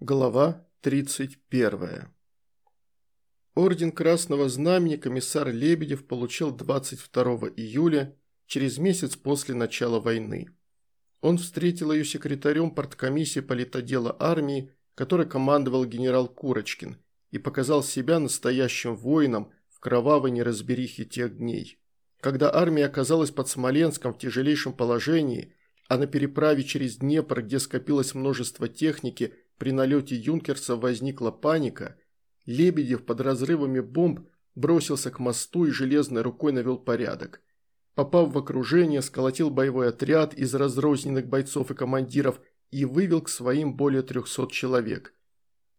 Глава 31. Орден Красного Знамени комиссар Лебедев получил 22 июля, через месяц после начала войны. Он встретил ее секретарем парткомиссии политодела армии, который командовал генерал Курочкин, и показал себя настоящим воином в кровавой неразберихе тех дней. Когда армия оказалась под Смоленском в тяжелейшем положении, а на переправе через Днепр, где скопилось множество техники, при налете юнкерса возникла паника, Лебедев под разрывами бомб бросился к мосту и железной рукой навел порядок. Попав в окружение, сколотил боевой отряд из разрозненных бойцов и командиров и вывел к своим более 300 человек.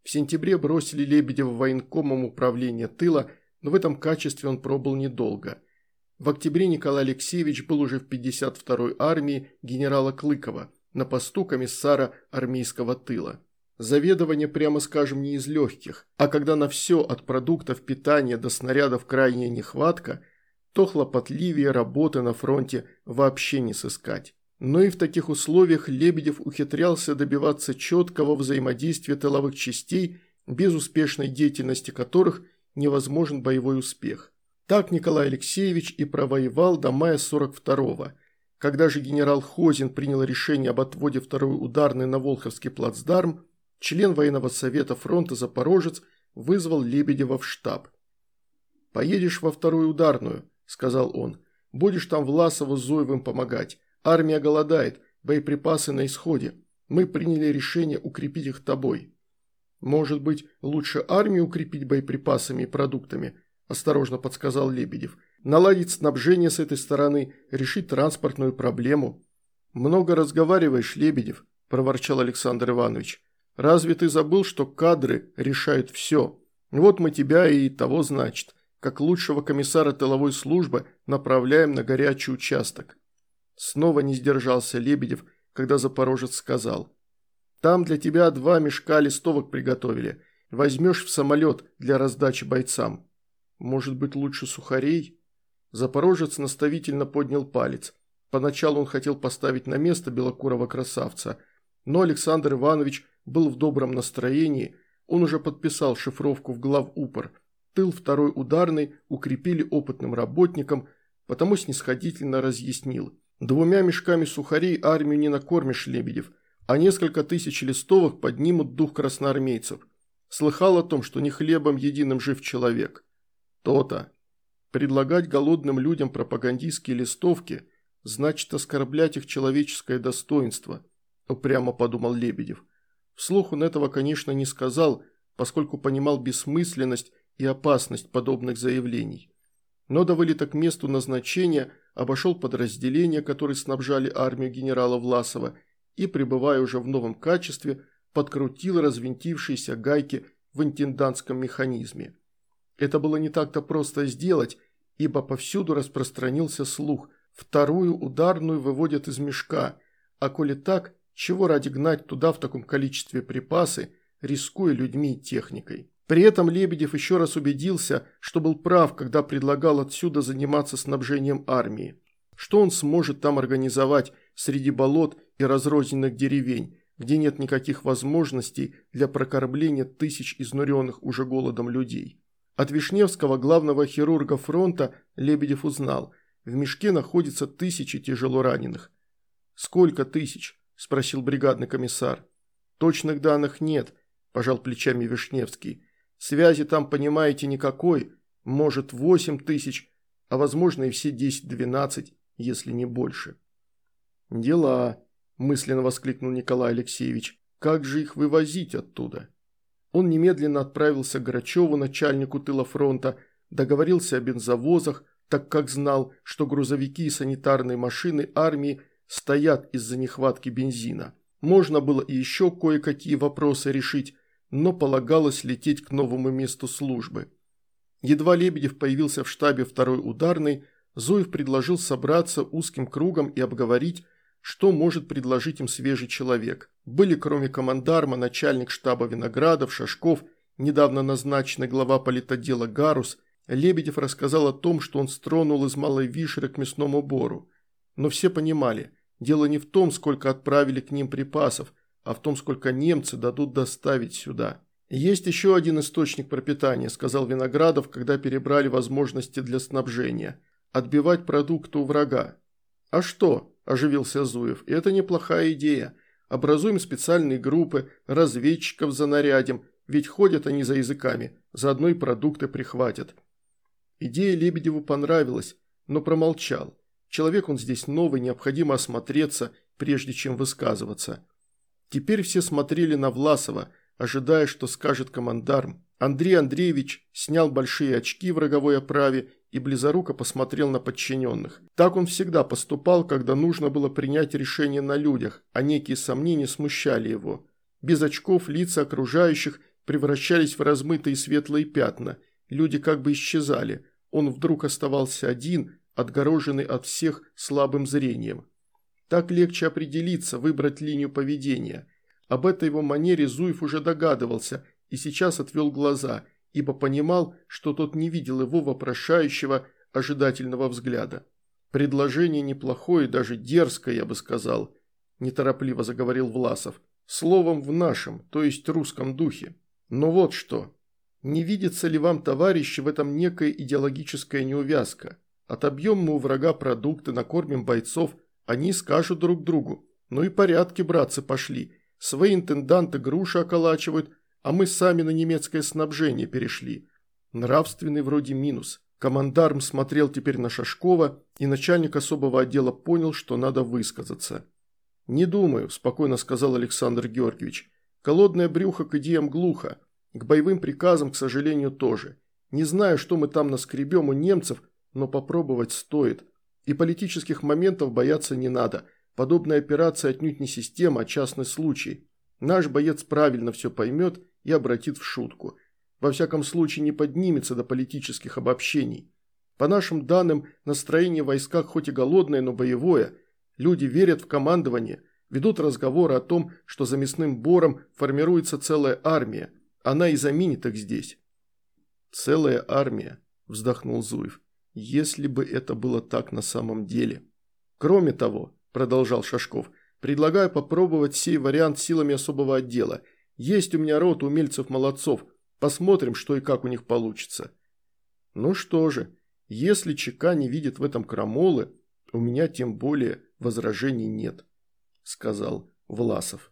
В сентябре бросили Лебедева военкомом управления тыла, но в этом качестве он пробыл недолго. В октябре Николай Алексеевич был уже в 52-й армии генерала Клыкова на посту комиссара армейского тыла. Заведование, прямо скажем, не из легких, а когда на все от продуктов питания до снарядов крайняя нехватка, то хлопотливее работы на фронте вообще не сыскать. Но и в таких условиях Лебедев ухитрялся добиваться четкого взаимодействия тыловых частей, без успешной деятельности которых невозможен боевой успех. Так Николай Алексеевич и провоевал до мая 42-го. Когда же генерал Хозин принял решение об отводе второй ударной на Волховский плацдарм, член военного совета фронта «Запорожец» вызвал Лебедева в штаб. «Поедешь во вторую ударную», – сказал он. «Будешь там Власову с Зуевым помогать. Армия голодает, боеприпасы на исходе. Мы приняли решение укрепить их тобой». «Может быть, лучше армию укрепить боеприпасами и продуктами?» – осторожно подсказал Лебедев. «Наладить снабжение с этой стороны, решить транспортную проблему». «Много разговариваешь, Лебедев», – проворчал Александр Иванович. Разве ты забыл, что кадры решают все? Вот мы тебя и того, значит, как лучшего комиссара тыловой службы направляем на горячий участок. Снова не сдержался Лебедев, когда Запорожец сказал. Там для тебя два мешка листовок приготовили. Возьмешь в самолет для раздачи бойцам. Может быть, лучше сухарей? Запорожец наставительно поднял палец. Поначалу он хотел поставить на место белокурого красавца, но Александр Иванович был в добром настроении, он уже подписал шифровку в главупор. Тыл второй ударный укрепили опытным работникам, потому снисходительно разъяснил. Двумя мешками сухарей армию не накормишь, Лебедев, а несколько тысяч листовок поднимут дух красноармейцев. Слыхал о том, что не хлебом единым жив человек. То-то. Предлагать голодным людям пропагандистские листовки значит оскорблять их человеческое достоинство, упрямо подумал Лебедев. Вслух он этого, конечно, не сказал, поскольку понимал бессмысленность и опасность подобных заявлений. Но до вылета к месту назначения обошел подразделения, которые снабжали армию генерала Власова, и, пребывая уже в новом качестве, подкрутил развинтившиеся гайки в интендантском механизме. Это было не так-то просто сделать, ибо повсюду распространился слух «вторую ударную выводят из мешка», а коли так, чего ради гнать туда в таком количестве припасы, рискуя людьми и техникой? При этом Лебедев еще раз убедился, что был прав, когда предлагал отсюда заниматься снабжением армии. Что он сможет там организовать среди болот и разрозненных деревень, где нет никаких возможностей для прокормления тысяч изнуренных уже голодом людей? От Вишневского, главного хирурга фронта, Лебедев узнал, в мешке находится тысячи тяжело раненых. Сколько тысяч? – спросил бригадный комиссар. «Точных данных нет», – пожал плечами Вишневский. «Связи там, понимаете, никакой. Может, восемь тысяч, а возможно и все десять-двенадцать, если не больше». «Дела», – мысленно воскликнул Николай Алексеевич. «Как же их вывозить оттуда?» Он немедленно отправился к Грачеву, начальнику тыла фронта, договорился о бензовозах, так как знал, что грузовики и санитарные машины армии стоят из-за нехватки бензина. Можно было и еще кое-какие вопросы решить, но полагалось лететь к новому месту службы. Едва Лебедев появился в штабе второй ударной, Зоев предложил собраться узким кругом и обговорить, что может предложить им свежий человек. Были кроме командарма начальник штаба Виноградов, Шашков, недавно назначенный глава политодела Гарус, Лебедев рассказал о том, что он стронул из Малой Вишеры к мясному бору. Но все понимали, Дело не в том, сколько отправили к ним припасов, а в том, сколько немцы дадут доставить сюда. «Есть еще один источник пропитания», – сказал Виноградов, когда перебрали возможности для снабжения. «Отбивать продукты у врага». «А что?» – оживился Зуев. «Это неплохая идея. Образуем специальные группы, разведчиков занарядим, ведь ходят они за языками, заодно и продукты прихватят». Идея Лебедеву понравилась, но промолчал. Человек он здесь новый, необходимо осмотреться, прежде чем высказываться. Теперь все смотрели на Власова, ожидая, что скажет командарм. Андрей Андреевич снял большие очки в роговой оправе и близоруко посмотрел на подчиненных. Так он всегда поступал, когда нужно было принять решение на людях, а некие сомнения смущали его. Без очков лица окружающих превращались в размытые светлые пятна, люди как бы исчезали. Он вдруг оставался один, отгороженный от всех слабым зрением. Так легче определиться, выбрать линию поведения. Об этой его манере Зуев уже догадывался и сейчас отвел глаза, ибо понимал, что тот не видел его вопрошающего, ожидательного взгляда. «Предложение неплохое, даже дерзкое, я бы сказал», – неторопливо заговорил Власов. «Словом в нашем, то есть русском духе. Но вот что. Не видится ли вам, товарищи, в этом некая идеологическая неувязка? Отобьем мы у врага продукты, накормим бойцов, они скажут друг другу. Ну и порядки, братцы, пошли. Свои интенданты груши околачивают, а мы сами на немецкое снабжение перешли. Нравственный вроде минус. Командарм смотрел теперь на Шашкова, и начальник особого отдела понял, что надо высказаться. «Не думаю», – спокойно сказал Александр Георгиевич. «Голодное брюхо к идеям глухо. К боевым приказам, к сожалению, тоже. Не знаю, что мы там наскребем у немцев, но попробовать стоит. И политических моментов бояться не надо. Подобная операция отнюдь не система, а частный случай. Наш боец правильно все поймет и обратит в шутку. Во всяком случае не поднимется до политических обобщений. По нашим данным, настроение в войсках хоть и голодное, но боевое. Люди верят в командование, ведут разговоры о том, что за мясным бором формируется целая армия. Она и заменит их здесь. «Целая армия», – вздохнул Зуев если бы это было так на самом деле. Кроме того, продолжал Шашков, предлагаю попробовать сей вариант силами особого отдела. Есть у меня рот умельцев-молодцов, посмотрим, что и как у них получится. Ну что же, если ЧК не видит в этом крамолы, у меня тем более возражений нет, сказал Власов.